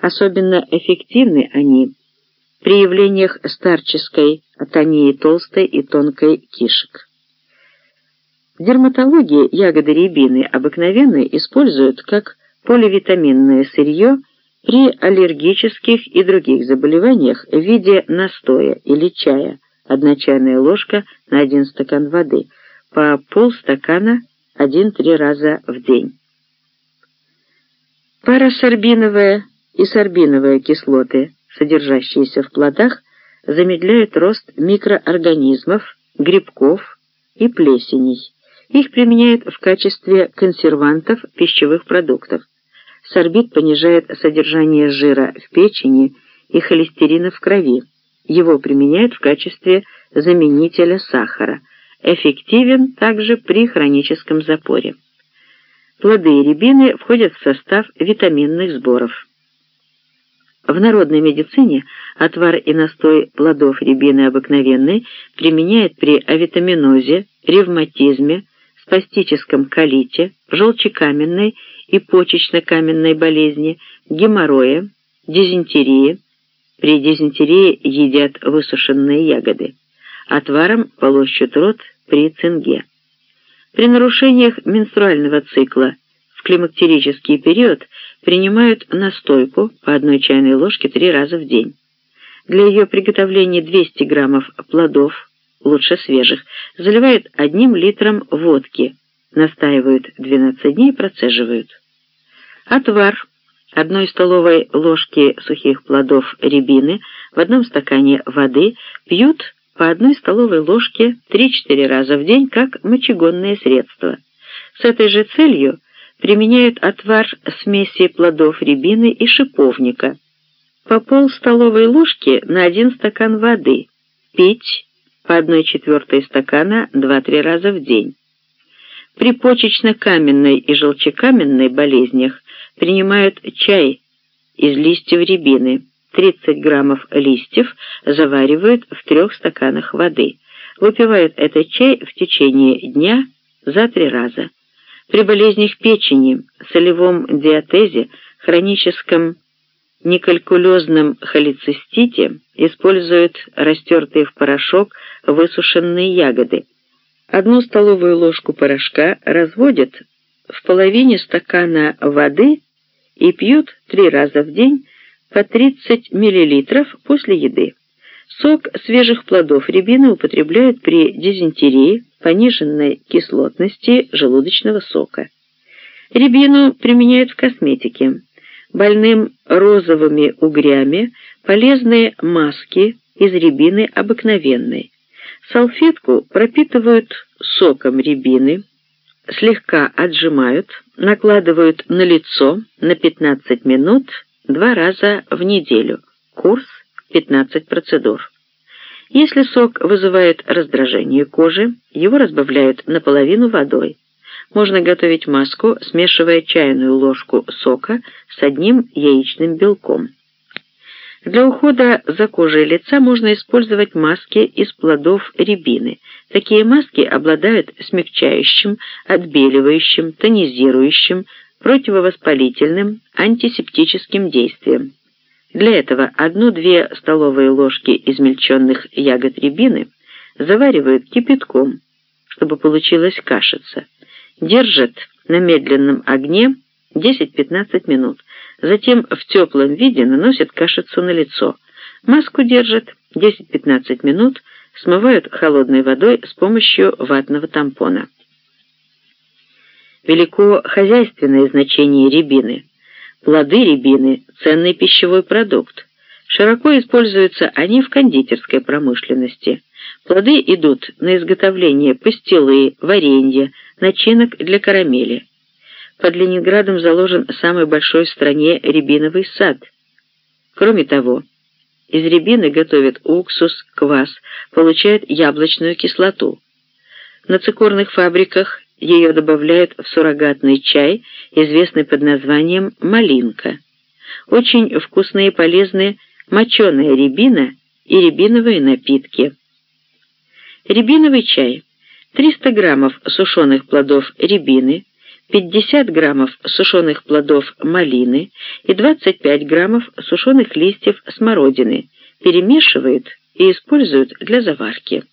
Особенно эффективны они при явлениях старческой атонии толстой и тонкой кишек. В дерматологии ягоды рябины обыкновенно используют как поливитаминное сырье при аллергических и других заболеваниях в виде настоя или чая, одна чайная ложка на один стакан воды, по полстакана 1-3 раза в день. Парасорбиновая и сорбиновые кислоты, содержащиеся в плодах, замедляют рост микроорганизмов, грибков и плесеней. Их применяют в качестве консервантов пищевых продуктов. Сорбит понижает содержание жира в печени и холестерина в крови. Его применяют в качестве заменителя сахара. Эффективен также при хроническом запоре. Плоды рябины входят в состав витаминных сборов. В народной медицине отвар и настой плодов рябины обыкновенной применяют при авитаминозе, ревматизме, спастическом колите, желчекаменной и почечно-каменной болезни, геморрое, дизентерии. При дизентерии едят высушенные ягоды. Отваром полощут рот при цинге. При нарушениях менструального цикла в климактерический период принимают настойку по одной чайной ложке три раза в день. Для ее приготовления 200 граммов плодов, лучше свежих, заливают одним литром водки, настаивают 12 дней и процеживают. Отвар одной столовой ложки сухих плодов рябины в одном стакане воды пьют по одной столовой ложке 3-4 раза в день как мочегонное средство. С этой же целью применяют отвар смеси плодов рябины и шиповника. По пол столовой ложки на один стакан воды. Пить по 1 четвертой стакана 2-3 раза в день. При почечно-каменной и желчекаменной болезнях принимают чай из листьев рябины 30 граммов листьев заваривают в трех стаканах воды. Выпивают этот чай в течение дня за три раза. При болезнях печени, солевом диатезе, хроническом некалькулезном холецистите используют растертые в порошок высушенные ягоды. Одну столовую ложку порошка разводят в половине стакана воды и пьют три раза в день по 30 мл после еды. Сок свежих плодов рябины употребляют при дизентерии, пониженной кислотности желудочного сока. Рябину применяют в косметике. Больным розовыми угрями полезные маски из рябины обыкновенной. Салфетку пропитывают соком рябины, слегка отжимают, накладывают на лицо на 15 минут два раза в неделю. Курс 15 процедур. Если сок вызывает раздражение кожи, его разбавляют наполовину водой. Можно готовить маску, смешивая чайную ложку сока с одним яичным белком. Для ухода за кожей лица можно использовать маски из плодов рябины. Такие маски обладают смягчающим, отбеливающим, тонизирующим, противовоспалительным, антисептическим действием. Для этого одну-две столовые ложки измельченных ягод рябины заваривают кипятком, чтобы получилась кашица. Держат на медленном огне 10-15 минут. Затем в теплом виде наносят кашицу на лицо. Маску держат 10-15 минут, смывают холодной водой с помощью ватного тампона велико хозяйственное значение рябины. Плоды рябины – ценный пищевой продукт. Широко используются они в кондитерской промышленности. Плоды идут на изготовление пастилы, варенья, начинок для карамели. Под Ленинградом заложен самый большой в стране рябиновый сад. Кроме того, из рябины готовят уксус, квас, получают яблочную кислоту. На цикорных фабриках ее добавляют в суррогатный чай, известный под названием «малинка». Очень вкусные и полезны моченая рябина и рябиновые напитки. Рябиновый чай. 300 граммов сушеных плодов рябины, 50 граммов сушеных плодов малины и 25 граммов сушеных листьев смородины, перемешивает и используют для заварки.